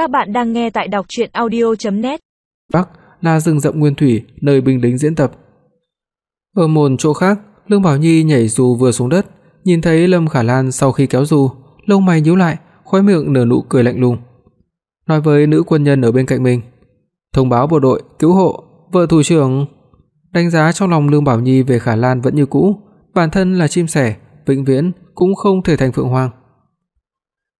Các bạn đang nghe tại đọc audio net Bắc là rừng rậm nguyên thủy nơi binh lính diễn tập. Ở một chỗ khác, Lương Bảo Nhi nhảy dù vừa xuống đất, nhìn thấy Lâm Khả Lan sau khi kéo dù, lông mày nhíu lại, khóe miệng nở nụ cười lạnh lùng. Nói với nữ quân nhân ở bên cạnh mình, thông báo bộ đội cứu hộ, vợ thủ trưởng đánh giá trong lòng Lương Bảo Nhi về Khả Lan vẫn như cũ, bản thân là chim sẻ, vĩnh viễn cũng không thể thành phượng hoàng.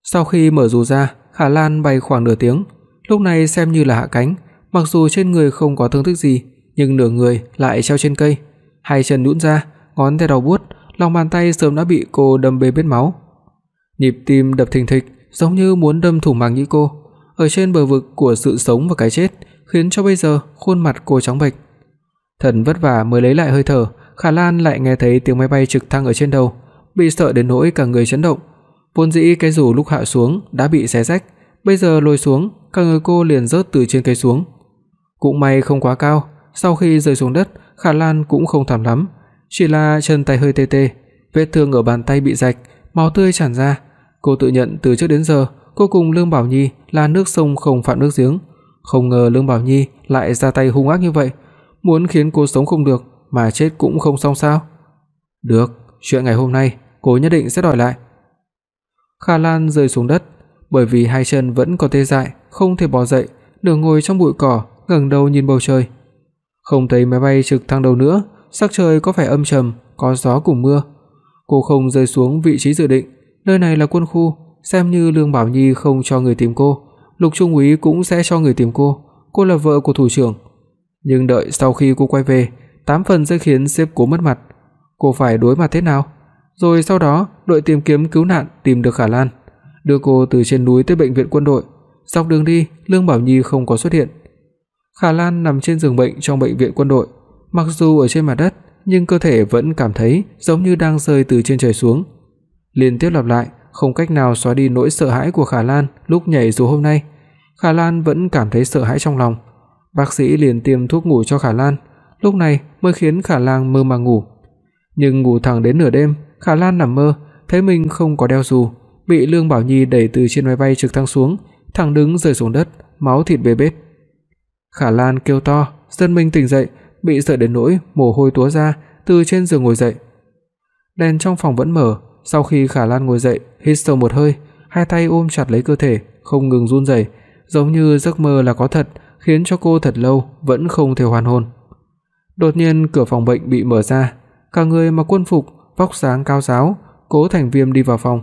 Sau khi mở dù ra, Khả Lan bay khoảng nửa tiếng, lúc này xem như là hạ cánh, mặc dù trên người không có thương tích gì, nhưng nửa người lại treo trên cây, hai chân nhũn ra, ngón tay đau buốt, lòng bàn tay sớm đã bị cô đâm bê bết máu. Nhịp tim đập thình thịch, giống như muốn đâm thủng màng nhĩ cô, ở trên bờ vực của sự sống và cái chết, khiến cho bây giờ khuôn mặt cô trắng bệch. Thần vất vả mới lấy lại hơi thở, Khả Lan lại nghe thấy tiếng máy bay trực thăng ở trên đầu, bị sợ đến nỗi cả người chấn động. Vốn dĩ cái dù lúc hạ xuống đã bị xé rách, bây giờ lôi xuống, cả người cô liền rớt từ trên cây xuống. Cũng may không quá cao, sau khi rơi xuống đất, Khả Lan cũng không thảm lắm, chỉ là chân tay hơi tê tê, vết thương ở bàn tay bị rạch, máu tươi tràn ra. Cô tự nhận từ trước đến giờ, cô cùng Lương Bảo Nhi là nước sông không phạm nước giếng, không ngờ Lương Bảo Nhi lại ra tay hung ác như vậy, muốn khiến cô sống không được mà chết cũng không xong sao? Được, chuyện ngày hôm nay cô nhất định sẽ đòi lại. Khả Lan rơi xuống đất, bởi vì hai chân vẫn còn tê dại, không thể bò dậy, nửa ngồi trong bụi cỏ, ngẩng đầu nhìn bầu trời. Không thấy máy bay trực thăng đâu nữa, sắc trời có vẻ âm trầm, có gió cùng mưa. Cô không rơi xuống vị trí dự định, nơi này là quân khu, xem như Lương Bảo Nhi không cho người tìm cô, Lục Trung úy cũng sẽ cho người tìm cô, cô là vợ của thủ trưởng. Nhưng đợi sau khi cô quay về, tám phần sẽ khiến sếp Cố mất mặt. Cô phải đối mặt thế nào? Rồi sau đó, đội tìm kiếm cứu nạn tìm được Khả Lan, đưa cô từ trên núi tới bệnh viện quân đội. Dọc đường đi, Lương Bảo Nhi không có xuất hiện. Khả Lan nằm trên giường bệnh trong bệnh viện quân đội, mặc dù ở trên mặt đất, nhưng cơ thể vẫn cảm thấy giống như đang rơi từ trên trời xuống. Liên tiếp lặp lại, không cách nào xóa đi nỗi sợ hãi của Khả Lan lúc nhảy dù hôm nay. Khả Lan vẫn cảm thấy sợ hãi trong lòng. Bác sĩ liền tiêm thuốc ngủ cho Khả Lan, lúc này mới khiến Khả Lan mơ màng ngủ. Nhưng ngủ thẳng đến nửa đêm, Khả Lan nằm mơ, thấy mình không có đeo dù, bị Lương Bảo Nhi đẩy từ trên máy bay trực thăng xuống, thẳng đứng rơi xuống đất, máu thịt bê bết. Khả Lan kêu to, dân mình tỉnh dậy, bị sợ đến nỗi mồ hôi túa ra, từ trên giường ngồi dậy. Đèn trong phòng vẫn mở, sau khi Khả Lan ngồi dậy, hít sâu một hơi, hai tay ôm chặt lấy cơ thể, không ngừng run rẩy, giống như giấc mơ là có thật, khiến cho cô thật lâu vẫn không thể hoàn hồn. Đột nhiên cửa phòng bệnh bị mở ra, cả người mặc quân phục, vóc dáng cao ráo, Cố Thành Viêm đi vào phòng.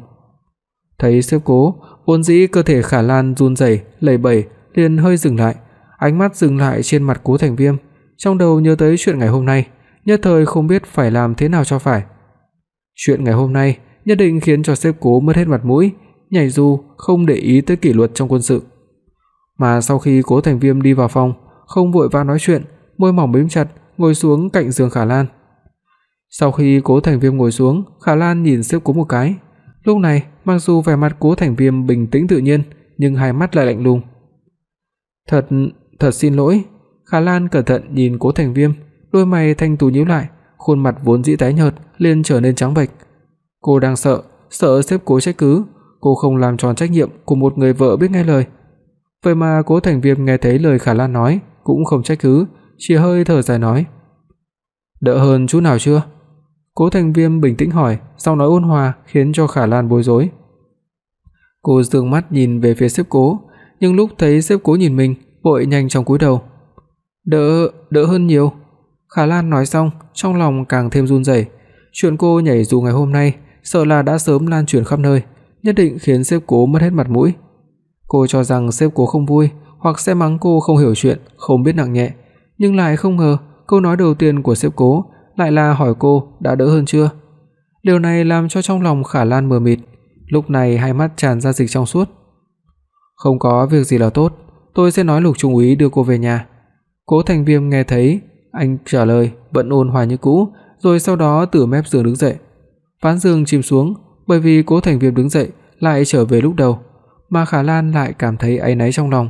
Thấy sếp Cố, vốn dĩ cơ thể Khả Lan run rẩy, lẩy bẩy, liền hơi dừng lại, ánh mắt dừng lại trên mặt Cố Thành Viêm, trong đầu nhớ tới chuyện ngày hôm nay, nhất thời không biết phải làm thế nào cho phải. Chuyện ngày hôm nay nhất định khiến cho sếp Cố mất hết mặt mũi, nhảy dù không để ý tới kỷ luật trong quân sự. Mà sau khi Cố Thành Viêm đi vào phòng, không vội vã nói chuyện, môi mỏng mím chặt, ngồi xuống cạnh giường Khả Lan. Sau khi Cố Thành Viêm ngồi xuống, Khả Lan nhìn sếp Cố một cái. Lúc này, mặc dù vẻ mặt Cố Thành Viêm bình tĩnh tự nhiên, nhưng hai mắt lại lạnh lùng. "Thật, thật xin lỗi." Khả Lan cẩn thận nhìn Cố Thành Viêm, đôi mày thanh tú nhíu lại, khuôn mặt vốn dĩ tái nhợt liền trở nên trắng bệch. Cô đang sợ, sợ sếp Cố trách cứ, cô không làm tròn trách nhiệm của một người vợ biết nghe lời. Vậy mà Cố Thành Viêm nghe thấy lời Khả Lan nói, cũng không trách cứ, chỉ hơi thở dài nói: "Đỡ hơn chút nào chưa?" Cố Thành Viêm bình tĩnh hỏi, sau nói ôn hòa khiến cho Khả Lan bối rối. Cô dương mắt nhìn về phía sếp Cố, nhưng lúc thấy sếp Cố nhìn mình, vội nhanh chóng cúi đầu. "Đỡ, đỡ hơn nhiều." Khả Lan nói xong, trong lòng càng thêm run rẩy. Chuyện cô nhảy dù ngày hôm nay, sợ là đã sớm lan truyền khắp nơi, nhất định khiến sếp Cố mất hết mặt mũi. Cô cho rằng sếp Cố không vui, hoặc sẽ mắng cô không hiểu chuyện, không biết nặng nhẹ, nhưng lại không ngờ, câu nói đầu tiên của sếp Cố lại là hỏi cô đã đỡ hơn chưa. Điều này làm cho trong lòng Khả Lan mờ mịt, lúc này hai mắt tràn ra dịch trong suốt. Không có việc gì là tốt, tôi sẽ nói Lục trung úy đưa cô về nhà. Cố Thành Viêm nghe thấy anh trả lời vẫn ôn hòa như cũ, rồi sau đó từ mép giường đứng dậy. Ván giường chìm xuống, bởi vì Cố Thành Viêm đứng dậy lại trở về lúc đầu, mà Khả Lan lại cảm thấy áy náy trong lòng.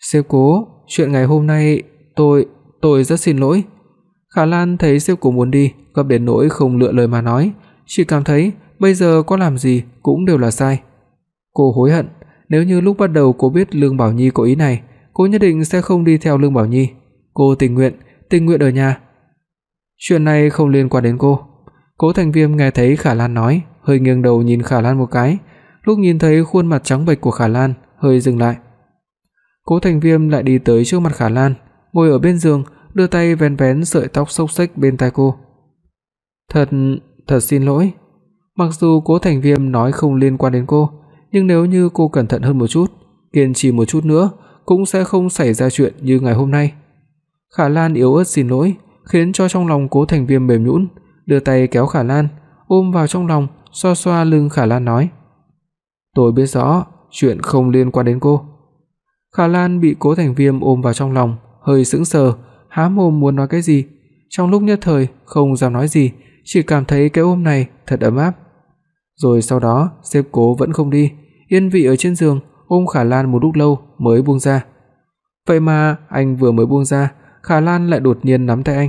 "Sếp Cố, chuyện ngày hôm nay tôi tôi rất xin lỗi." Khả Lan thấy Siêu Cổ muốn đi, gấp đến nỗi không lựa lời mà nói, chỉ cảm thấy bây giờ có làm gì cũng đều là sai. Cô hối hận, nếu như lúc bắt đầu cô biết Lương Bảo Nhi có ý này, cô nhất định sẽ không đi theo Lương Bảo Nhi. Cô tình nguyện, tình nguyện ở nhà. Chuyện này không liên quan đến cô. Cố Thành Viêm nghe thấy Khả Lan nói, hơi nghiêng đầu nhìn Khả Lan một cái, lúc nhìn thấy khuôn mặt trắng bệch của Khả Lan, hơi dừng lại. Cố Thành Viêm lại đi tới trước mặt Khả Lan, ngồi ở bên giường, đưa tay vén vén sợi tóc xốc xếch bên tai cô. "Thật, thật xin lỗi." Mặc dù Cố Thành Viêm nói không liên quan đến cô, nhưng nếu như cô cẩn thận hơn một chút, kiên trì một chút nữa, cũng sẽ không xảy ra chuyện như ngày hôm nay. Khả Lan yếu ớt xin lỗi, khiến cho trong lòng Cố Thành Viêm mềm nhũn, đưa tay kéo Khả Lan, ôm vào trong lòng, xoa xoa lưng Khả Lan nói: "Tôi biết rõ, chuyện không liên quan đến cô." Khả Lan bị Cố Thành Viêm ôm vào trong lòng, hơi sững sờ, há mồm muốn nói cái gì, trong lúc nhất thời không dám nói gì, chỉ cảm thấy cái ôm này thật ấm áp. Rồi sau đó, sếp Cố vẫn không đi, yên vị ở trên giường, ôm Khả Lan một lúc lâu mới buông ra. Vậy mà anh vừa mới buông ra, Khả Lan lại đột nhiên nắm tay anh.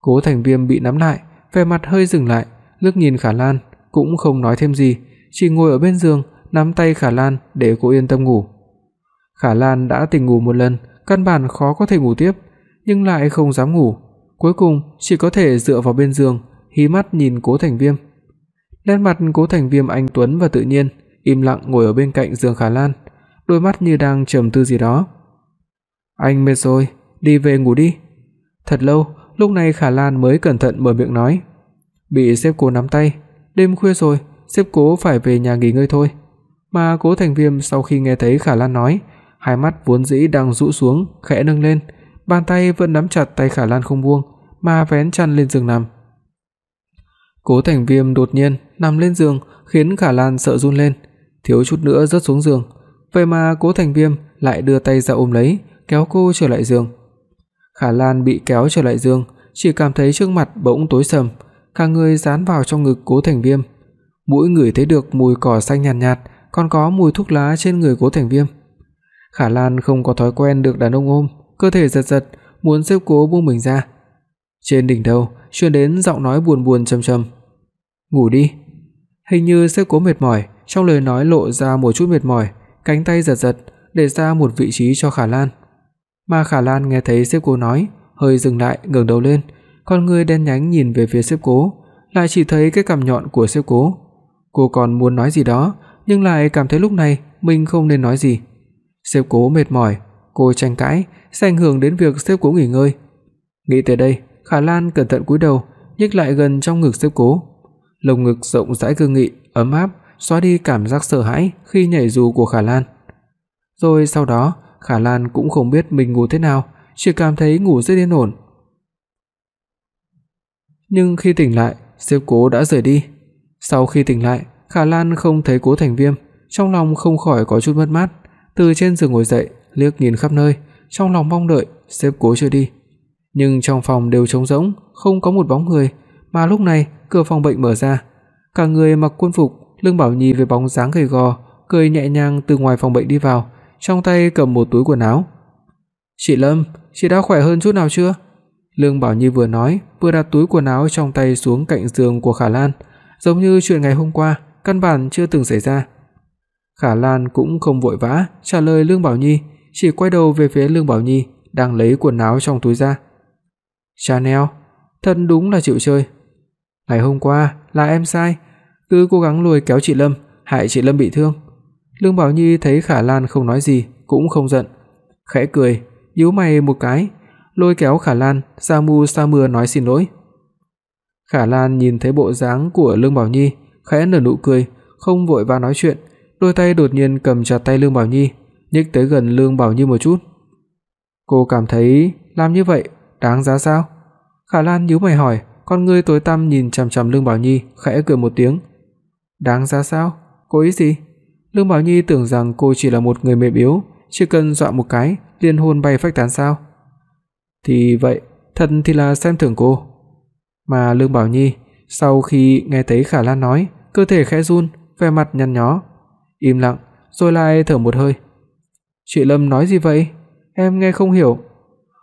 Cố Thành Viêm bị nắm lại, vẻ mặt hơi dừng lại, liếc nhìn Khả Lan, cũng không nói thêm gì, chỉ ngồi ở bên giường, nắm tay Khả Lan để cô yên tâm ngủ. Khả Lan đã tỉnh ngủ một lần, căn bản khó có thể ngủ tiếp, nhưng lại không dám ngủ, cuối cùng chỉ có thể dựa vào bên giường, hí mắt nhìn Cố Thành Viêm. Nét mặt Cố Thành Viêm anh tuấn và tự nhiên, im lặng ngồi ở bên cạnh giường Khả Lan, đôi mắt như đang trầm tư gì đó. "Anh mệt rồi, đi về ngủ đi." Thật lâu, lúc này Khả Lan mới cẩn thận mở miệng nói. Bị sếp Cố nắm tay, đêm khuya rồi, sếp Cố phải về nhà nghỉ ngơi thôi. Mà Cố Thành Viêm sau khi nghe thấy Khả Lan nói, hai mắt vốn dĩ đang rũ xuống, khẽ nâng lên, bàn tay vẫn nắm chặt tay Khả Lan không buông, mà vén chăn lên giường nằm. Cố Thành Viêm đột nhiên nằm lên giường, khiến Khả Lan sợ run lên, thiếu chút nữa rớt xuống giường. Vậy mà Cố Thành Viêm lại đưa tay ra ôm lấy, kéo cô trở lại giường. Khả Lan bị kéo trở lại giường, chỉ cảm thấy trước mặt bỗng tối sầm, cả người dán vào trong ngực Cố Thành Viêm. Mũi ngửi thấy được mùi cỏ xanh nhàn nhạt, nhạt, còn có mùi thuốc lá trên người Cố Thành Viêm. Khả Lan không có thói quen được đàn ông ôm, cơ thể giật giật, muốn xếp Cố buông mình ra. Trên đỉnh đầu truyền đến giọng nói buồn buồn trầm trầm. "Ngủ đi." Hình như xếp Cố mệt mỏi, trong lời nói lộ ra một chút mệt mỏi, cánh tay giật giật để ra một vị trí cho Khả Lan. Mà Khả Lan nghe thấy xếp Cố nói, hơi dừng lại, ngẩng đầu lên, con người đen nhánh nhìn về phía xếp Cố, lại chỉ thấy cái cằm nhọn của xếp Cố. Cô còn muốn nói gì đó, nhưng lại cảm thấy lúc này mình không nên nói gì. xếp Cố mệt mỏi, cô tranh cãi sẽ ảnh hưởng đến việc sếp Cố nghỉ ngơi. Nghĩ tới đây, Khả Lan cẩn thận cúi đầu, nhích lại gần trong ngực sếp Cố. Lồng ngực rộng rãi cương nghị, ấm áp, xóa đi cảm giác sợ hãi khi nhảy dù của Khả Lan. Rồi sau đó, Khả Lan cũng không biết mình ngủ thế nào, chỉ cảm thấy ngủ rất yên ổn. Nhưng khi tỉnh lại, sếp Cố đã rời đi. Sau khi tỉnh lại, Khả Lan không thấy Cố Thành Viêm, trong lòng không khỏi có chút mất mát, từ trên giường ngồi dậy, liếc nhìn khắp nơi, trong lòng mong đợi sếp Cố chưa đi. Nhưng trong phòng đều trống rỗng, không có một bóng người, mà lúc này cửa phòng bệnh mở ra, cả người mặc quân phục, Lương Bảo Nhi với bóng dáng gầy gò, cười nhẹ nhàng từ ngoài phòng bệnh đi vào, trong tay cầm một túi quần áo. "Chị Lâm, chị đã khỏe hơn chút nào chưa?" Lương Bảo Nhi vừa nói, vừa đặt túi quần áo trong tay xuống cạnh giường của Khả Lan, giống như chuyện ngày hôm qua căn bản chưa từng xảy ra. Khả Lan cũng không vội vã trả lời Lương Bảo Nhi, chỉ quay đầu về phía Lương Bảo Nhi đang lấy quần áo trong túi ra. "Chanel, thật đúng là chịu chơi. Ngày hôm qua là em sai, cứ cố gắng lôi kéo chị Lâm, hại chị Lâm bị thương." Lương Bảo Nhi thấy Khả Lan không nói gì, cũng không giận, khẽ cười, nhíu mày một cái, lôi kéo Khả Lan ra mu sa mưa nói xin lỗi. Khả Lan nhìn thấy bộ dáng của Lương Bảo Nhi, khẽ nở nụ cười, không vội vã nói chuyện, đôi tay đột nhiên cầm chặt tay Lương Bảo Nhi, nhích tới gần Lương Bảo Nhi một chút. Cô cảm thấy làm như vậy đáng giá sao? Khả Lan nhíu mày hỏi, con ngươi tối tăm nhìn chằm chằm Lương Bảo Nhi, khẽ cười một tiếng. Đáng giá sao? cô ý gì? Lương Bảo Nhi tưởng rằng cô chỉ là một người mềm yếu, chỉ cần dọa một cái liền hồn bay phách tán sao? Thì vậy, thật thì là xem thường cô. Mà Lương Bảo Nhi sau khi nghe thấy Khả Lan nói, cơ thể khẽ run, vẻ mặt nhăn nhó, im lặng, rồi lại thở một hơi. "Chị Lâm nói gì vậy? Em nghe không hiểu."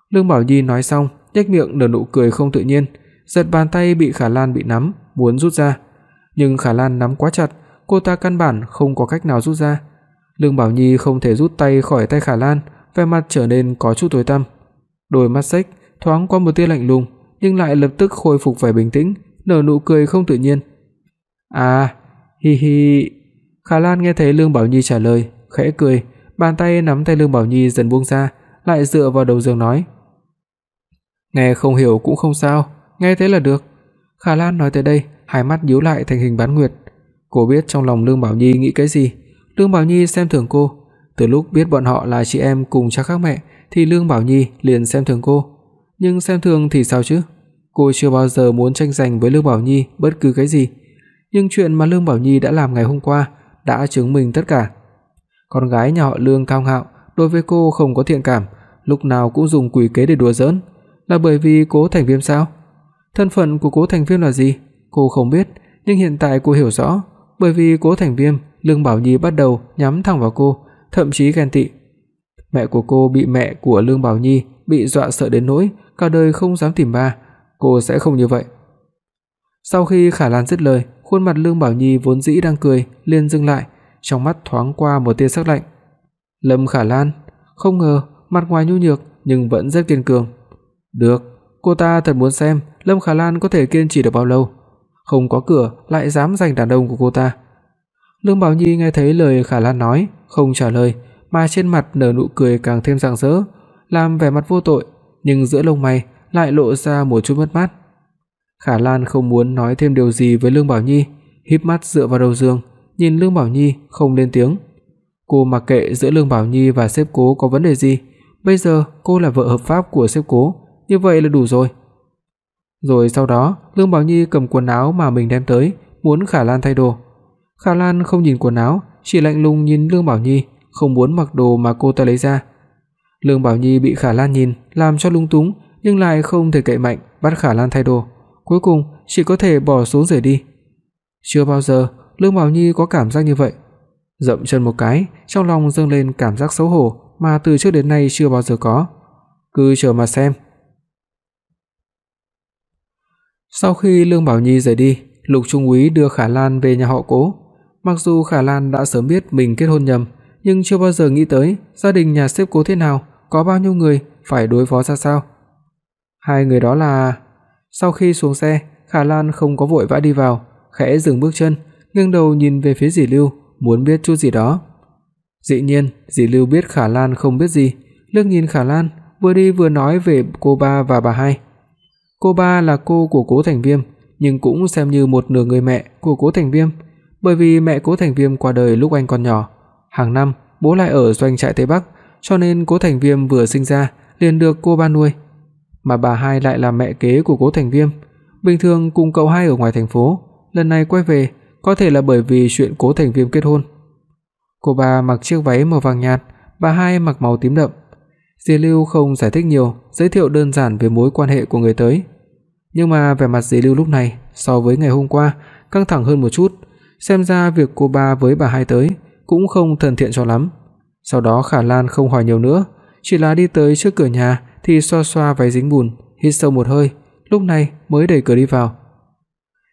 Lương Bảo Nhi nói xong, nhếch miệng nở nụ cười không tự nhiên, giật bàn tay bị Khả Lan bị nắm, muốn rút ra, nhưng Khả Lan nắm quá chặt, cô ta căn bản không có cách nào rút ra. Lương Bảo Nhi không thể rút tay khỏi tay Khả Lan, vẻ mặt trở nên có chút tối tăm. Đôi mắt xếch thoáng qua một tia lạnh lùng, nhưng lại lập tức khôi phục vẻ bình tĩnh, nở nụ cười không tự nhiên. "À, hi hi." Khả Lan nghe thấy Lương Bảo Nhi trả lời, khẽ cười, bàn tay nắm tay Lương Bảo Nhi dần buông ra, lại dựa vào đầu giường nói: "Nghe không hiểu cũng không sao, nghe thế là được." Khả Lan nói tới đây, hai mắt nhíu lại thành hình bán nguyệt. Cô biết trong lòng Lương Bảo Nhi nghĩ cái gì. Lương Bảo Nhi xem thường cô, từ lúc biết bọn họ là chị em cùng cha khác mẹ thì Lương Bảo Nhi liền xem thường cô. Nhưng xem thường thì sao chứ? Cô chưa bao giờ muốn tranh giành với Lương Bảo Nhi bất cứ cái gì, nhưng chuyện mà Lương Bảo Nhi đã làm ngày hôm qua đã chứng minh tất cả. Con gái nhà họ Lương cao ngạo, đối với cô không có thiện cảm, lúc nào cũng dùng quỷ kế để đùa giỡn, là bởi vì Cố Thành Viêm sao? Thân phận của Cố Thành Viêm là gì? Cô không biết, nhưng hiện tại cô hiểu rõ, bởi vì Cố Thành Viêm, Lương Bảo Nhi bắt đầu nhắm thẳng vào cô, thậm chí ghen tị. Mẹ của cô bị mẹ của Lương Bảo Nhi bị dọa sợ đến nỗi cả đời không dám tìm ba, cô sẽ không như vậy. Sau khi Khả Lan dứt lời, khuôn mặt Lương Bảo Nhi vốn dĩ đang cười liền dừng lại, trong mắt thoáng qua một tia sắc lạnh. Lâm Khả Lan, không ngờ mặt ngoài nhu nhược nhưng vẫn rất kiên cường. Được, cô ta thật muốn xem Lâm Khả Lan có thể kiên trì được bao lâu. Không có cửa lại dám giành đàn ông của cô ta. Lương Bảo Nhi nghe thấy lời Khả Lan nói, không trả lời, mà trên mặt nở nụ cười càng thêm rạng rỡ, làm vẻ mặt vô tội, nhưng giữa lông mày lại lộ ra một chút mất mát. Khả Lan không muốn nói thêm điều gì với Lương Bảo Nhi, híp mắt dựa vào đầu giường, nhìn Lương Bảo Nhi không lên tiếng. Cô mặc kệ giữa Lương Bảo Nhi và sếp Cố có vấn đề gì, bây giờ cô là vợ hợp pháp của sếp Cố, như vậy là đủ rồi. Rồi sau đó, Lương Bảo Nhi cầm quần áo mà mình đem tới, muốn Khả Lan thay đồ. Khả Lan không nhìn quần áo, chỉ lạnh lùng nhìn Lương Bảo Nhi, không muốn mặc đồ mà cô ta lấy ra. Lương Bảo Nhi bị Khả Lan nhìn, làm cho lung túng, nhưng lại không thể cậy mạnh bắt Khả Lan thay đồ, cuối cùng chỉ có thể bỏ xuống rời đi. Chưa bao giờ Lương Bảo Nhi có cảm giác như vậy. Dậm chân một cái, trong lòng dâng lên cảm giác xấu hổ mà từ trước đến nay chưa bao giờ có. Cứ chờ mà xem. Sau khi Lương Bảo Nhi rời đi, Lục Trung Úy đưa Khả Lan về nhà họ Cố. Mặc dù Khả Lan đã sớm biết mình kết hôn nhầm, nhưng chưa bao giờ nghĩ tới gia đình nhà sếp Cố thế nào, có bao nhiêu người phải đối phó ra sao. Hai người đó là Sau khi xuống xe, Khả Lan không có vội vã đi vào, khẽ dừng bước chân, nghiêng đầu nhìn về phía Dĩ Lưu, muốn biết chút gì đó. Dĩ nhiên, Dĩ Lưu biết Khả Lan không biết gì, liếc nhìn Khả Lan, vừa đi vừa nói về cô ba và bà hai. Cô ba là cô của Cố Thành Viêm, nhưng cũng xem như một nửa người mẹ của Cố Thành Viêm, bởi vì mẹ Cố Thành Viêm qua đời lúc anh còn nhỏ. Hàng năm, bố lại ở doanh trại Tây Bắc, cho nên Cố Thành Viêm vừa sinh ra liền được cô ba nuôi. Mà bà hai lại là mẹ kế của Cố Thành Viêm, bình thường cùng cậu hai ở ngoài thành phố, lần này quay về có thể là bởi vì chuyện Cố Thành Viêm kết hôn. Cô ba mặc chiếc váy màu vàng nhạt, bà hai mặc màu tím đậm. Diệp Lưu không giải thích nhiều, giới thiệu đơn giản về mối quan hệ của người tới. Nhưng mà vẻ mặt Diệp Lưu lúc này so với ngày hôm qua căng thẳng hơn một chút, xem ra việc cô ba với bà hai tới cũng không thân thiện cho lắm. Sau đó Khả Lan không hỏi nhiều nữa, chỉ là đi tới trước cửa nhà thì xoa xoa váy dính bùn, hít sâu một hơi, lúc này mới đẩy cửa đi vào.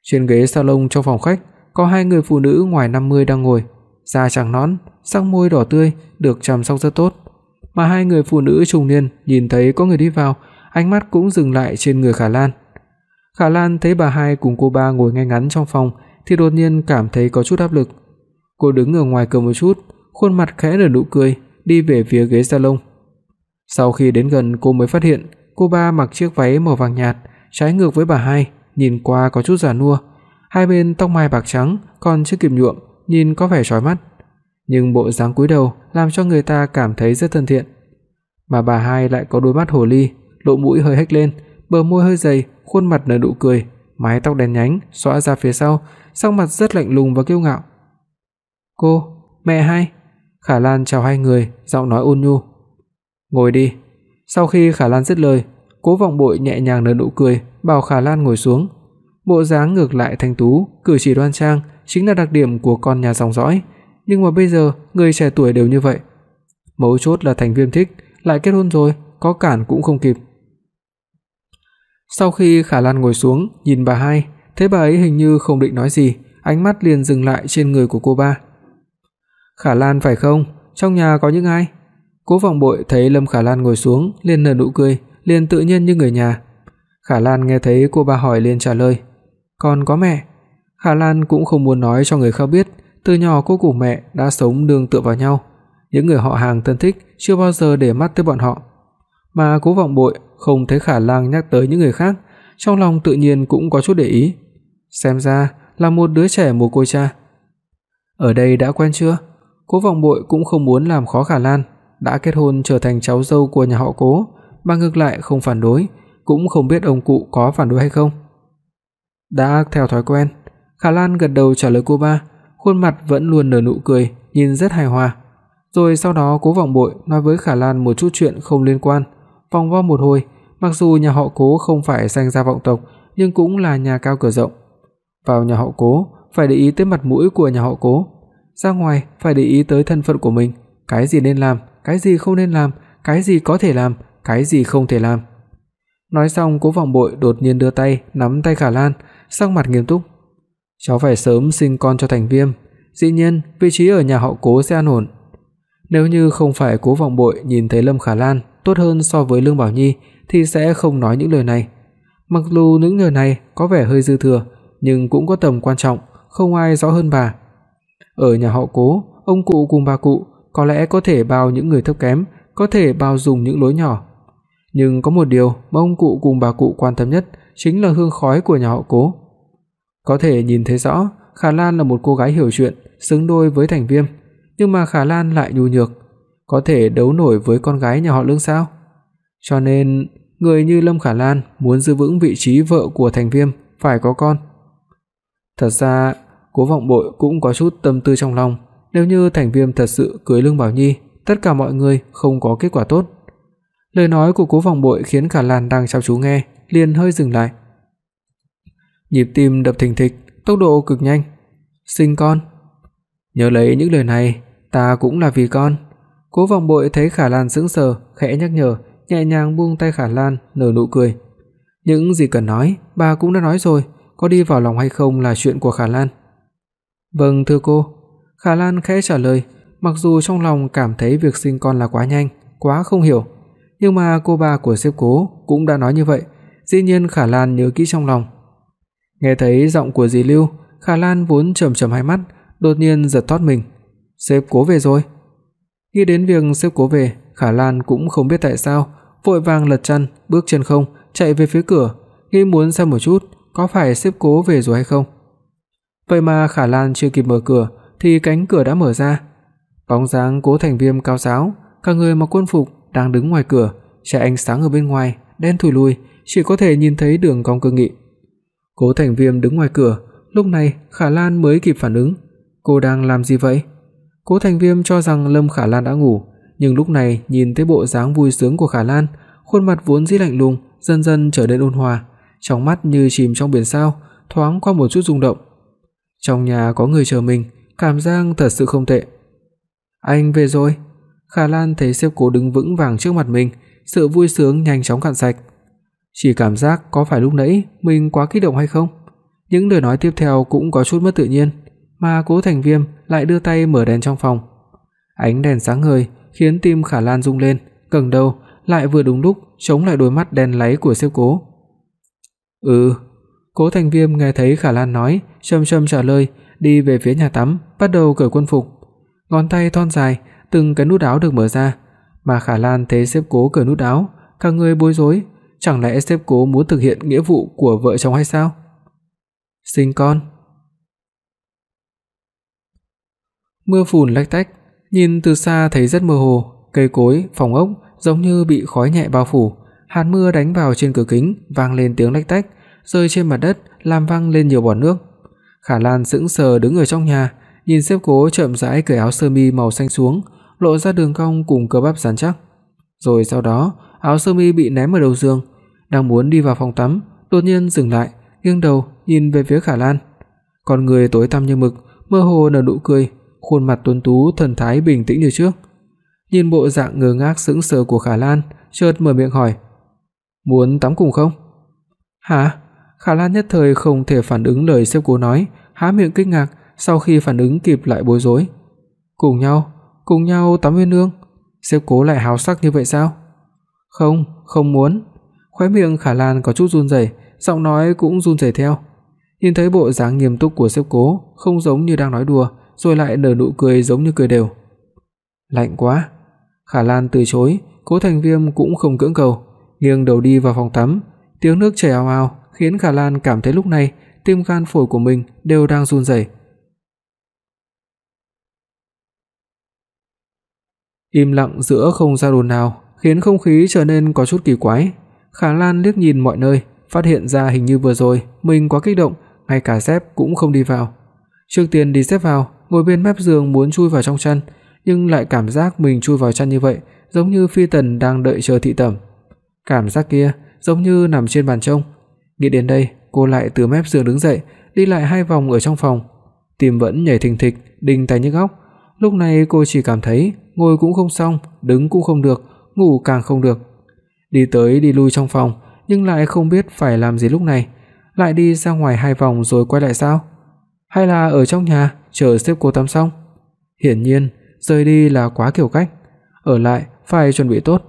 Trên ghế salon trong phòng khách có hai người phụ nữ ngoài 50 đang ngồi, da trắng nõn, sắc môi đỏ tươi, được chăm sóc rất tốt. Mà hai người phụ nữ trung niên nhìn thấy có người đi vào, ánh mắt cũng dừng lại trên người Khả Lan. Khả Lan thấy bà hai cùng cô ba ngồi ngay ngắn trong phòng thì đột nhiên cảm thấy có chút áp lực. Cô đứng ở ngoài cửa một chút, khuôn mặt khẽ nở nụ cười, đi về phía ghế salon. Sau khi đến gần cô mới phát hiện, cô ba mặc chiếc váy màu vàng nhạt, trái ngược với bà hai, nhìn qua có chút già nua, hai bên tóc mai bạc trắng còn chưa kịp nhuộm, nhìn có vẻ chói mắt, nhưng bộ dáng cúi đầu làm cho người ta cảm thấy rất thân thiện. Mà bà hai lại có đôi mắt hồ ly, lỗ mũi hơi hếch lên, bờ môi hơi dày, khuôn mặt nở nụ cười, mái tóc đen nhánh xõa ra phía sau, sắc mặt rất lạnh lùng và kiêu ngạo. "Cô, mẹ hai." Khả Lan chào hai người, giọng nói ôn nhu. "Ngồi đi." Sau khi Khả Lan dứt lời, Cố Vọng Bội nhẹ nhàng nở nụ cười, bảo Khả Lan ngồi xuống. Bộ dáng ngược lại thanh tú, cử chỉ đoan trang chính là đặc điểm của con nhà dòng dõi, nhưng mà bây giờ người trẻ tuổi đều như vậy. Mấu chốt là Thành Viêm thích, lại kết hôn rồi, có cản cũng không kịp. Sau khi Khả Lan ngồi xuống, nhìn bà hai, thấy bà ấy hình như không định nói gì, ánh mắt liền dừng lại trên người của cô ba. Khả Lan phải không? Trong nhà có những ai? Cố Vọng Bội thấy Lâm Khả Lan ngồi xuống, liền nở nụ cười, liền tự nhiên như người nhà. Khả Lan nghe thấy cô ba hỏi liền trả lời, còn có mẹ." Khả Lan cũng không muốn nói cho người khác biết, từ nhỏ cô cùng mẹ đã sống nương tựa vào nhau, những người họ hàng thân thích chưa bao giờ để mắt tới bọn họ. Mà Cố Vọng Bội không thấy Khả Lang nhắc tới những người khác, trong lòng tự nhiên cũng có chút để ý. Xem ra là một đứa trẻ mồ côi cha. Ở đây đã quen chưa? Cố Vọng Bội cũng không muốn làm khó Khả Lan, đã kết hôn trở thành cháu dâu của nhà họ Cố, mà ngược lại không phản đối, cũng không biết ông cụ có phản đối hay không. Đã theo thói quen, Khả Lan gật đầu trả lời cô ba, khuôn mặt vẫn luôn nở nụ cười, nhìn rất hài hòa. Rồi sau đó Cố Vọng Bội nói với Khả Lan một chút chuyện không liên quan, vòng vo một hồi, mặc dù nhà họ Cố không phải danh gia vọng tộc, nhưng cũng là nhà cao cửa rộng. Vào nhà họ Cố phải để ý tới mặt mũi của nhà họ Cố, ra ngoài phải để ý tới thân phận của mình, cái gì nên làm, cái gì không nên làm, cái gì có thể làm, cái gì không thể làm. Nói xong, Cố Vọng Bội đột nhiên đưa tay nắm tay Khả Lan, sắc mặt nghiêm túc. "Cháu phải sớm sinh con cho Thành Viêm, dĩ nhiên vị trí ở nhà họ Cố sẽ an ổn." Nếu như không phải Cố Vọng Bội nhìn thấy Lâm Khả Lan tốt hơn so với Lương Bảo Nhi thì sẽ không nói những lời này. Mặc dù những lời này có vẻ hơi dư thừa, nhưng cũng có tầm quan trọng, không ai rõ hơn bà. Ở nhà họ Cố, ông cụ cùng bà cụ có lẽ có thể bao những người thấp kém, có thể bao dung những lối nhỏ. Nhưng có một điều mà ông cụ cùng bà cụ quan tâm nhất chính là hương khói của nhà họ Cố. Có thể nhìn thấy rõ, Khả Lan là một cô gái hiểu chuyện, xứng đôi với Thành Viêm, nhưng mà Khả Lan lại nhu nhược, có thể đấu nổi với con gái nhà họ Lương sao? Cho nên, người như Lâm Khả Lan muốn giữ vững vị trí vợ của Thành Viêm phải có con. Thật ra, Cố Vọng Bội cũng có chút tâm tư trong lòng, nếu như Thành Viêm thật sự cưới Lương Bảo Nhi, tất cả mọi người không có kết quả tốt. Lời nói của Cố Vọng Bội khiến Khả Lan đang chăm chú nghe, liền hơi dừng lại. Nhịp tim đập thình thịch, tốc độ cực nhanh. Sinh con. Nhớ lấy những lời này, ta cũng là vì con. Cố Vọng Bội thấy Khả Lan sững sờ, khẽ nhắc nhở, nhẹ nhàng buông tay Khả Lan, nở nụ cười. Những gì cần nói, bà cũng đã nói rồi, có đi vào lòng hay không là chuyện của Khả Lan. Vâng thưa cô. Khả Lan khẽ trả lời, mặc dù trong lòng cảm thấy việc sinh con là quá nhanh, quá không hiểu, nhưng mà cô bà của sếp Cố cũng đã nói như vậy, dĩ nhiên Khả Lan nhớ kỹ trong lòng. Nghe thấy giọng của dì Lưu, Khả Lan vốn trầm trầm hai mắt, đột nhiên giật thót mình. Sếp Cố về rồi. Nghĩ đến việc sếp Cố về, Khả Lan cũng không biết tại sao, vội vàng lật chăn, bước chân không, chạy về phía cửa, nghĩ muốn xem một chút có phải sếp Cố về rồi hay không. Vậy mà Khả Lan chưa kịp mở cửa thì cánh cửa đã mở ra. Bóng dáng Cố Thành Viêm cao ráo, cả người mặc quân phục đang đứng ngoài cửa, che ánh sáng ở bên ngoài, đen thùi lùi, chỉ có thể nhìn thấy đường cong cương nghị. Cố Thành Viêm đứng ngoài cửa, lúc này Khả Lan mới kịp phản ứng, cô đang làm gì vậy? Cố Thành Viêm cho rằng Lâm Khả Lan đã ngủ, nhưng lúc này nhìn thấy bộ dáng vui sướng của Khả Lan, khuôn mặt vốn dĩ lạnh lùng dần dần trở nên ôn hòa, trong mắt như chìm trong biển sao, thoáng qua một chút rung động. Trong nhà có người chờ mình, cảm giác thật sự không tệ. Anh về rồi. Khả Lan thấy sếp Cố đứng vững vàng trước mặt mình, sự vui sướng nhanh chóng cạn sạch. Chỉ cảm giác có phải lúc nãy mình quá kích động hay không? Những lời nói tiếp theo cũng có chút mất tự nhiên, mà Cố Thành Viêm lại đưa tay mở đèn trong phòng. Ánh đèn sáng ngời khiến tim Khả Lan rung lên, ngẩng đầu lại vừa đúng lúc chống lại đôi mắt đen láy của siêu Cố. "Ừ." Cố Thành Viêm nghe thấy Khả Lan nói, chậm chậm trả lời, đi về phía nhà tắm, bắt đầu cởi quân phục. Ngón tay thon dài, từng cái nút áo được mở ra, mà Khả Lan thấy siêu Cố cởi nút áo, cả người bối rối, chẳng lẽ sếp Cố muốn thực hiện nghĩa vụ của vợ chồng hay sao? Sinh con. Mưa phùn lách tách, nhìn từ xa thấy rất mơ hồ, cây cối, phòng ốc giống như bị khói nhẹ bao phủ, hạt mưa đánh vào trên cửa kính, vang lên tiếng lách tách, rơi trên mặt đất làm văng lên nhiều bọt nước. Khả Lan sững sờ đứng ở trong nhà, nhìn sếp Cố chậm rãi cởi áo sơ mi màu xanh xuống, lộ ra đường cong cùng cơ bắp rắn chắc. Rồi sau đó, áo sơ mi bị ném ở đầu giường, đang muốn đi vào phòng tắm, đột nhiên dừng lại, nghiêng đầu nhìn về phía Khả Lan. Con người tối tăm như mực, mơ hồ nở nụ cười, khuôn mặt tuấn tú thần thái bình tĩnh như trước. Nhìn bộ dạng ngơ ngác sững sờ của Khả Lan, chợt mở miệng hỏi: "Muốn tắm cùng không?" "Hả?" Khả Lan nhất thời không thể phản ứng lời sếp cô nói, há miệng kinh ngạc, sau khi phản ứng kịp lại bối rối. Cùng nhau, cùng nhau tắm nguyên nương?" Sếp Cố lại háo sắc như vậy sao? Không, không muốn. Khóe miệng Khả Lan có chút run rẩy, giọng nói cũng run rẩy theo. Nhìn thấy bộ dáng nghiêm túc của sếp Cố, không giống như đang nói đùa, rồi lại nở nụ cười giống như cười đều. Lạnh quá. Khả Lan từ chối, Cố Thành Viêm cũng không cưỡng cầu, nghiêng đầu đi vào phòng tắm, tiếng nước chảy ào ào khiến Khả Lan cảm thấy lúc này tim gan phổi của mình đều đang run rẩy. Im lặng giữa không ra đồn nào, khiến không khí trở nên có chút kỳ quái. Khả Lan liếc nhìn mọi nơi, phát hiện ra hình như vừa rồi mình quá kích động, ngay cả dép cũng không đi vào. Trước tiên đi dép vào, ngồi bên mép giường muốn chui vào trong chăn, nhưng lại cảm giác mình chui vào chăn như vậy, giống như phi tần đang đợi chờ thị tẩm. Cảm giác kia giống như nằm trên bàn trông. Nghĩ đến đây, cô lại từ mép giường đứng dậy, đi lại hai vòng ở trong phòng. Tim vẫn nhảy thình thịch, đinh tai nhức óc. Lúc này cô chỉ cảm thấy ngồi cũng không xong, đứng cũng không được, ngủ càng không được. Đi tới đi lui trong phòng, nhưng lại không biết phải làm gì lúc này, lại đi ra ngoài hai vòng rồi quay lại sao? Hay là ở trong nhà chờ sếp cô tắm xong? Hiển nhiên, rời đi là quá kiểu cách, ở lại phải chuẩn bị tốt.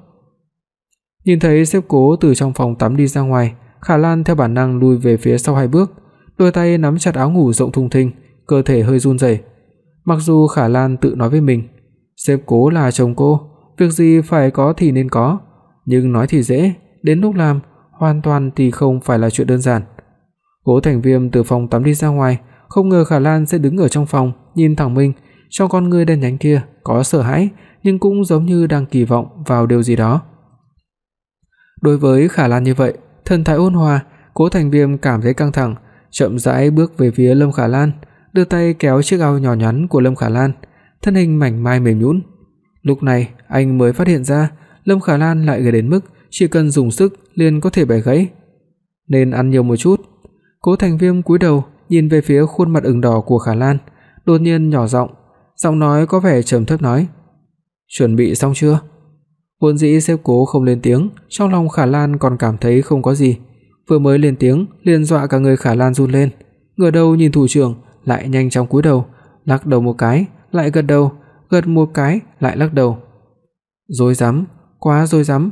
Nhìn thấy sếp Cố từ trong phòng tắm đi ra ngoài, Khả Lan theo bản năng lùi về phía sau hai bước, đôi tay nắm chặt áo ngủ rộng thùng thình, cơ thể hơi run rẩy. Mặc dù Khả Lan tự nói với mình, sếp Cố là chồng cô, việc gì phải có thì nên có, nhưng nói thì dễ, đến lúc làm hoàn toàn thì không phải là chuyện đơn giản. Cố Thành Viêm từ phòng tắm đi ra ngoài, không ngờ Khả Lan sẽ đứng ở trong phòng, nhìn thẳng mình, trong con ngươi đen nhánh kia có sợ hãi, nhưng cũng giống như đang kỳ vọng vào điều gì đó. Đối với Khả Lan như vậy, thần thái ôn hòa, Cố Thành Viêm cảm thấy căng thẳng, chậm rãi bước về phía Lâm Khả Lan, đưa tay kéo chiếc áo nhỏ nhắn của Lâm Khả Lan, thân hình mảnh mai mềm nhũn. Lúc này, anh mới phát hiện ra, Lâm Khả Lan lại gầy đến mức chỉ cần dùng sức liền có thể bẻ gãy. Nên ăn nhiều một chút. Cố Thành Viêm cúi đầu, nhìn về phía khuôn mặt ửng đỏ của Khả Lan, đột nhiên nhỏ giọng, giọng nói có vẻ trầm thấp nói: "Chuẩn bị xong chưa?" Vốn dĩ sếp Cố không lên tiếng, trong lòng Khả Lan còn cảm thấy không có gì, vừa mới lên tiếng liền dọa cả người Khả Lan run lên, ngửa đầu nhìn thủ trưởng, lại nhanh chóng cúi đầu, lắc đầu một cái, lại gật đầu, gật một cái, lại lắc đầu. Rối rắm, quá rồi rắm.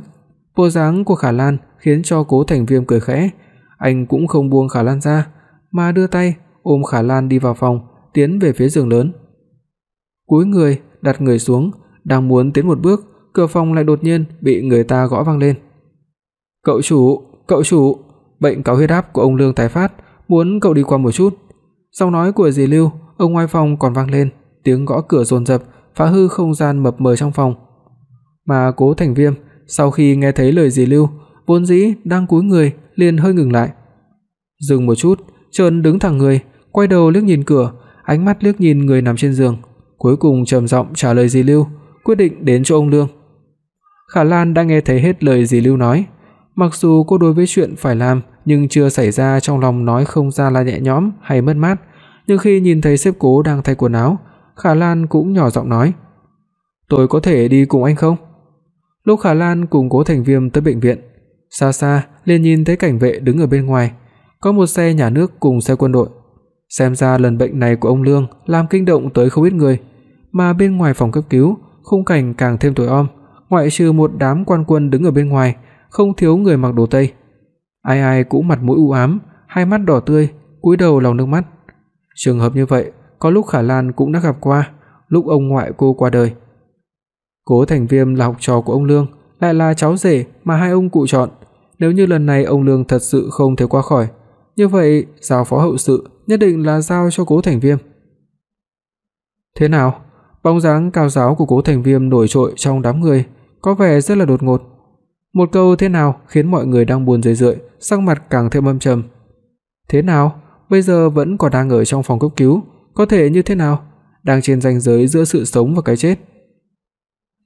Bộ dáng của Khả Lan khiến cho Cố Thành Viêm cười khẽ, anh cũng không buông Khả Lan ra, mà đưa tay ôm Khả Lan đi vào phòng, tiến về phía giường lớn. Cúi người, đặt người xuống, đang muốn tiến một bước, cửa phòng lại đột nhiên bị người ta gõ vang lên. "Cậu chủ, cậu chủ, bệnh cao huyết áp của ông Lương tái phát, muốn cậu đi qua một chút." Giọng nói của dì Lưu ở ngoài phòng còn vang lên, tiếng gõ cửa dồn dập, phá hư không gian mập mờ trong phòng. Mà Cố Thành Viêm sau khi nghe thấy lời dì Lưu, vốn dĩ đang cúi người liền hơi ngừng lại. Dừng một chút, chợt đứng thẳng người, quay đầu liếc nhìn cửa, ánh mắt liếc nhìn người nằm trên giường, cuối cùng trầm giọng trả lời dì Lưu, quyết định đến chỗ ông Lương. Khả Lan đã nghe thấy hết lời dì Lưu nói, mặc dù cô đối với chuyện phải làm nhưng chưa xảy ra trong lòng nói không ra là nhẹ nhõm hay mất mát, nhưng khi nhìn thấy sếp Cố đang thay quần áo, Khả Lan cũng nhỏ giọng nói: "Tôi có thể đi cùng anh không?" Lúc Khả Lan cùng Cố Thành Viêm tới bệnh viện, xa xa liền nhìn thấy cảnh vệ đứng ở bên ngoài, có một xe nhà nước cùng xe quân đội. Xem ra lần bệnh này của ông Lương làm kinh động tới không ít người, mà bên ngoài phòng cấp cứu, khung cảnh càng thêm tối om, ngoại trừ một đám quan quân đứng ở bên ngoài, không thiếu người mặc đồ tây. Ai ai cũng mặt mũi u ám, hai mắt đỏ tươi, cúi đầu lau nước mắt. Trường hợp như vậy, có lúc Khả Lan cũng đã gặp qua, lúc ông ngoại cô qua đời. Cố Thành Viêm là học trò của ông Lương, lại là cháu rể mà hai ông cụ chọn, nếu như lần này ông Lương thật sự không thể qua khỏi, như vậy giao phó hậu sự nhất định là giao cho Cố Thành Viêm. Thế nào? Bóng dáng cao giáo của Cố Thành Viêm nổi trội trong đám người, có vẻ rất là đột ngột. Một câu thế nào khiến mọi người đang buồn rười rượi, sắc mặt càng thêm âm trầm. Thế nào? Bây giờ vẫn còn đang ở trong phòng cấp cứu, có thể như thế nào? Đang trên ranh giới giữa sự sống và cái chết.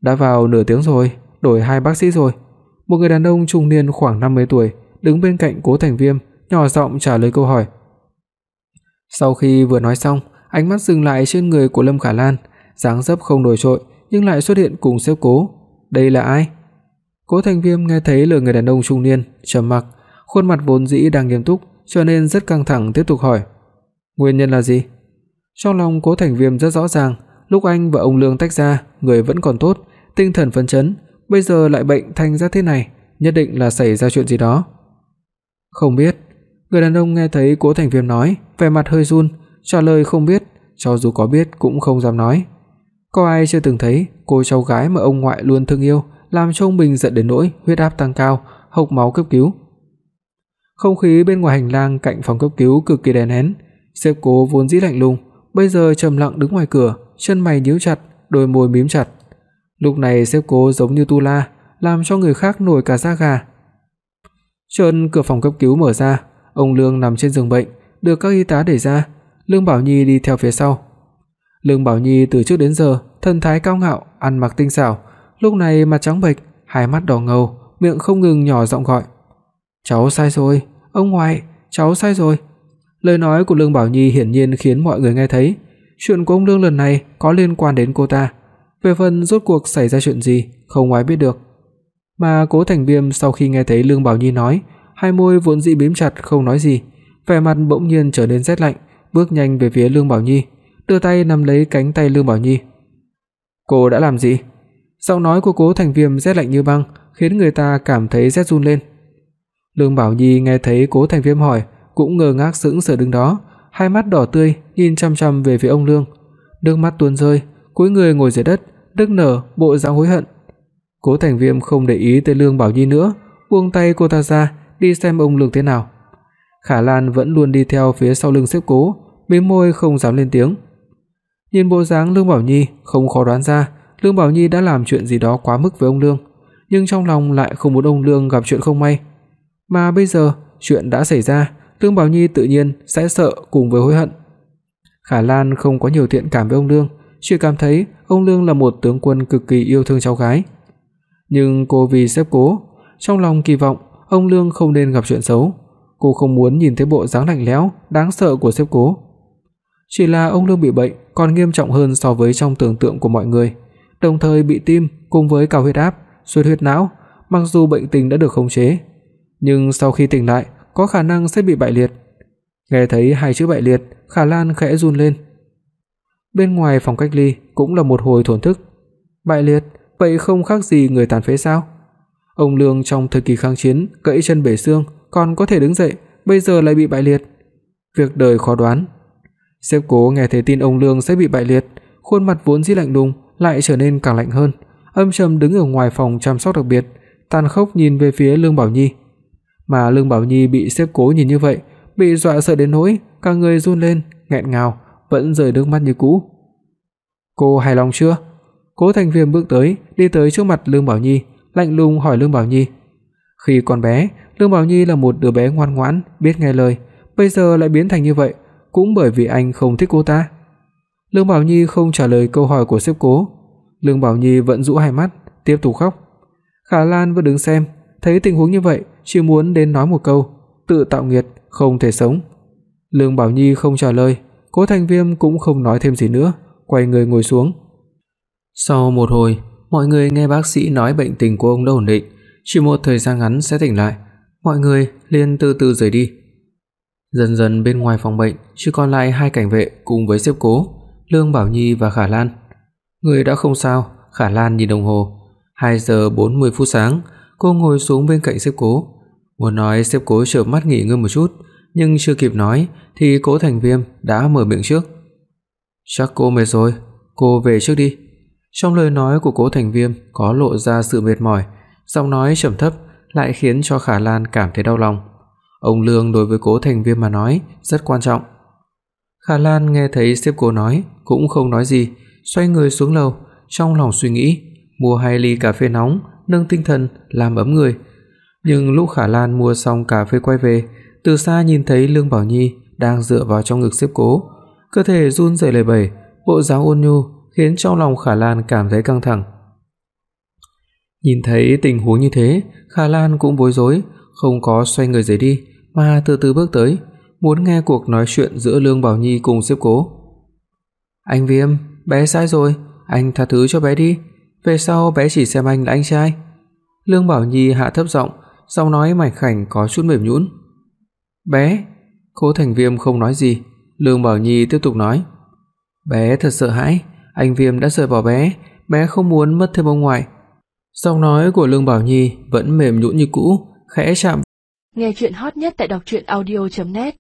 Đã vào nửa tiếng rồi, đổi hai bác sĩ rồi. Một người đàn ông trung niên khoảng 50 tuổi đứng bên cạnh Cố Thành Viêm, nhỏ giọng trả lời câu hỏi. Sau khi vừa nói xong, ánh mắt dừng lại trên người của Lâm Khả Lan, dáng dấp không nổi trội nhưng lại xuất hiện cùng sếp Cố. Đây là ai? Cố Thành Viêm nghe thấy lời người đàn ông trung niên, trầm mặc, khuôn mặt vốn dĩ đang nghiêm túc, trở nên rất căng thẳng tiếp tục hỏi. Nguyên nhân là gì? Trong lòng Cố Thành Viêm rất rõ ràng, lúc anh và ông Lương tách ra, người vẫn còn tốt, tinh thần phấn chấn, bây giờ lại bệnh thành ra thế này, nhất định là xảy ra chuyện gì đó. Không biết. Người đàn ông nghe thấy Cố Thành Viêm nói, vẻ mặt hơi run, trả lời không biết, cho dù có biết cũng không dám nói. Có ai chưa từng thấy cô cháu gái mà ông ngoại luôn thương yêu, làm cho ông mình giận đến nỗi huyết áp tăng cao, hộc máu cấp cứu. Không khí bên ngoài hành lang cạnh phòng cấp cứu cực kỳ đè nén, sếp Cố vốn dĩ lạnh lùng, bây giờ trầm lặng đứng ngoài cửa, chân mày nhíu chặt, đôi môi mím chặt. Lúc này sếp cô giống như tu la, làm cho người khác nổi cả da gà. Chân cửa phòng cấp cứu mở ra, ông Lương nằm trên giường bệnh, được các y tá đẩy ra, Lương Bảo Nhi đi theo phía sau. Lương Bảo Nhi từ trước đến giờ thân thái cao ngạo, ăn mặc tinh xảo, lúc này mặt trắng bệch, hai mắt đỏ ngầu, miệng không ngừng nhỏ giọng gọi. "Cháu sai rồi, ông ngoại, cháu sai rồi." Lời nói của Lương Bảo Nhi hiển nhiên khiến mọi người nghe thấy, chuyện của ông Lương lần này có liên quan đến cô ta. Về phần rốt cuộc xảy ra chuyện gì, không ai biết được. Mà Cố Thành Viêm sau khi nghe thấy Lương Bảo Nhi nói, hai môi vốn dĩ bím chặt không nói gì, vẻ mặt bỗng nhiên trở nên rét lạnh, bước nhanh về phía Lương Bảo Nhi, đưa tay nắm lấy cánh tay Lương Bảo Nhi. "Cô đã làm gì?" Giọng nói của Cố Thành Viêm rét lạnh như băng, khiến người ta cảm thấy rét run lên. Lương Bảo Nhi nghe thấy Cố Thành Viêm hỏi, cũng ngơ ngác sững sờ đứng đó, hai mắt đỏ tươi nhìn chăm chăm về phía ông Lương, nước mắt tuôn rơi, cúi người ngồi dưới đất, đứt nở bộ dáng hối hận. Cố Thành Viêm không để ý tới Lương Bảo Nhi nữa, buông tay cô ta ra, đi xem ông Lương thế nào. Khả Lan vẫn luôn đi theo phía sau lưng xếp Cố, mím môi không dám lên tiếng. Nhìn bộ dáng Lương Bảo Nhi, không khó đoán ra, Lương Bảo Nhi đã làm chuyện gì đó quá mức với ông Lương, nhưng trong lòng lại không muốn ông Lương gặp chuyện không may. Mà bây giờ, chuyện đã xảy ra, Lương Bảo Nhi tự nhiên sẽ sợ cùng với hối hận. Khả Lan không có nhiều thiện cảm với ông Lương, chỉ cảm thấy ông Lương là một tướng quân cực kỳ yêu thương cháu gái. Nhưng cô vì xếp cố, trong lòng kỳ vọng ông Lương không nên gặp chuyện xấu, cô không muốn nhìn thấy bộ dáng lạnh lẽo, đáng sợ của xếp cố. Chỉ là ông Lương bị bệnh còn nghiêm trọng hơn so với trong tưởng tượng của mọi người, đồng thời bị tim cùng với cao huyết áp, xuất huyết não, mặc dù bệnh tình đã được khống chế, nhưng sau khi tỉnh lại có khả năng sẽ bị bại liệt. Nghe thấy hai chữ bại liệt, Khả Lan khẽ run lên. Bên ngoài phòng cách ly cũng là một hồi thổn thức. Bại liệt, vậy không khác gì người tàn phế sao? Ông Lương trong thời kỳ kháng chiến gãy chân bể xương, còn có thể đứng dậy, bây giờ lại bị bại liệt. Việc đời khó đoán. Sếp Cố nghe thấy tin ông Lương sẽ bị bại liệt, khuôn mặt vốn dĩ lạnh lùng lại trở nên càng lạnh hơn, âm trầm đứng ở ngoài phòng chăm sóc đặc biệt, tàn khốc nhìn về phía Lương Bảo Nhi. Mà Lương Bảo Nhi bị sếp Cố nhìn như vậy, bị dọa sợ đến nỗi cả người run lên, nghẹn ngào, vẫn rơi nước mắt như cũ. "Cô hài lòng chưa?" Cố Thành Viêm bước tới, đi tới trước mặt Lương Bảo Nhi, lạnh lùng hỏi Lương Bảo Nhi. Khi còn bé, Lương Bảo Nhi là một đứa bé ngoan ngoãn, biết nghe lời, bây giờ lại biến thành như vậy, cũng bởi vì anh không thích cô ta. Lương Bảo Nhi không trả lời câu hỏi của sếp Cố. Lương Bảo Nhi vẫn dụ hai mắt, tiếp tục khóc. Khả Lan vẫn đứng xem, thấy tình huống như vậy, chỉ muốn đến nói một câu, tự tạo nghiệt, không thể sống. Lương Bảo Nhi không trả lời, Cố Thành Viêm cũng không nói thêm gì nữa, quay người ngồi xuống. Sau một hồi, mọi người nghe bác sĩ nói bệnh tình của ông đã ổn định, chỉ một thời gian ngắn sẽ tỉnh lại, mọi người liền từ từ rời đi. Dần dần bên ngoài phòng bệnh chỉ còn lại hai cảnh vệ cùng với xếp Cố, Lương Bảo Nhi và Khả Lan. Người đã không sao, Khả Lan nhìn đồng hồ, 2 giờ 40 phút sáng, cô ngồi xuống bên cạnh xếp Cố. Muốn nói xếp Cố chợp mắt nghỉ ngơi một chút, nhưng chưa kịp nói thì Cố Thành Viêm đã mở miệng trước. "Chắc cô mệt rồi, cô về trước đi." Trong lời nói của Cố Thành Viêm có lộ ra sự mệt mỏi, giọng nói trầm thấp lại khiến cho Khả Lan cảm thấy đau lòng. Ông Lương đối với Cố Thành Viêm mà nói rất quan trọng. Khả Lan nghe thấy sếp cô nói, cũng không nói gì, xoay người xuống lầu, trong lòng suy nghĩ, mua hai ly cà phê nóng, nâng tinh thần, làm ấm người. Nhưng lúc Khả Lan mua xong cà phê quay về, từ xa nhìn thấy Lương Bảo Nhi đang dựa vào trong ngực xếp Cố, cơ thể run rẩy lẩy bẩy, bộ dáng ôn nhu khiến trong lòng Khả Lan cảm thấy căng thẳng. Nhìn thấy tình huống như thế, Khả Lan cũng bối rối, không có xoay người rời đi, mà từ từ bước tới, muốn nghe cuộc nói chuyện giữa Lương Bảo Nhi cùng xếp Cố. "Anh Viêm, bé sai rồi, anh tha thứ cho bé đi, về sau bé chỉ xem anh là anh trai." Lương Bảo Nhi hạ thấp giọng, giọng nói mảnh khảnh có chút mềm nhũn. "Bé." Cố Thành Viêm không nói gì, Lương Bảo Nhi tiếp tục nói: "Bé thật sợ hãi, anh Viêm đã rời bỏ bé, bé không muốn mất thêm ông ngoại. Giọng nói của Lương Bảo Nhi vẫn mềm nhũn như cũ, khẽ chạm. Nghe truyện hot nhất tại doctruyenaudio.net